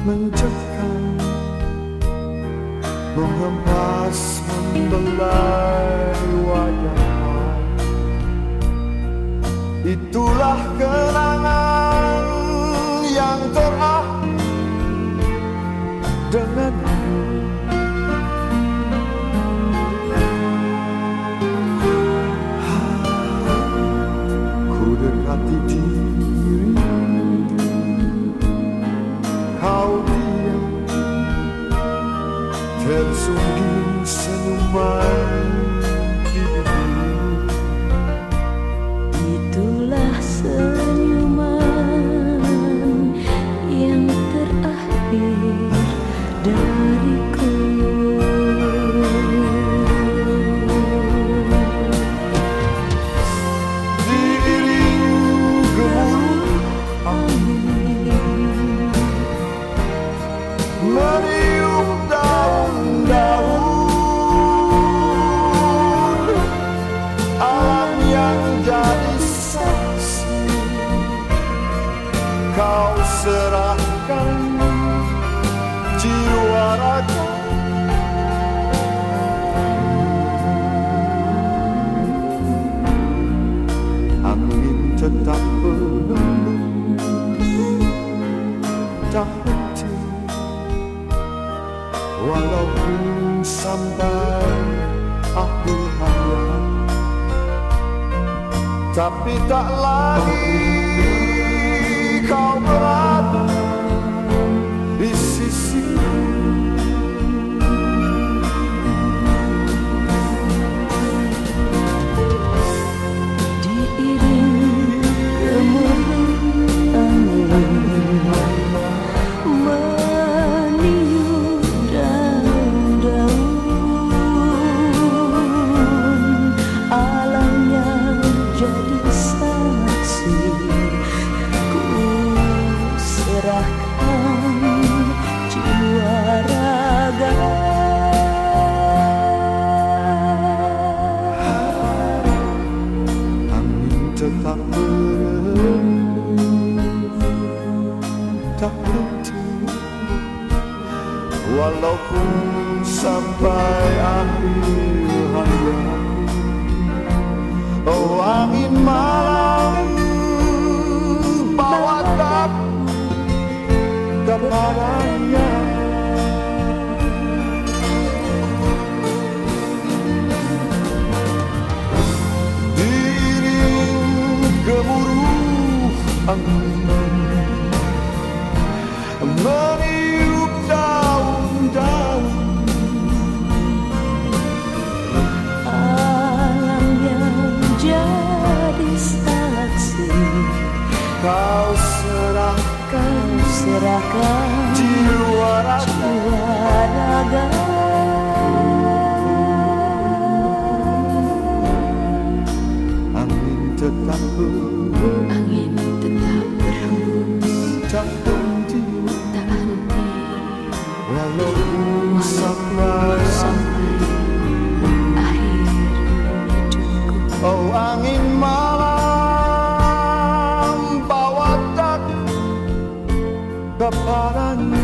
mencekam menghempas membelai wajah itulah kenangan yang terakhir denganmu smile. Tak henti Walaupun sampai akhir hayat Tapi tak lagi kau berada di sisi Angin tetap Tak henti Walaupun sampai akhir hayat Oh angin malam angin Meniup daun-daun. Alam yang jadi saksi. Kau serahkan serahkan jiwa raga. Jiwa raga. Angin tetap Angin tak henti. Walau usaplah sampai akhir hidupku Oh angin malam bawa tak kepadanya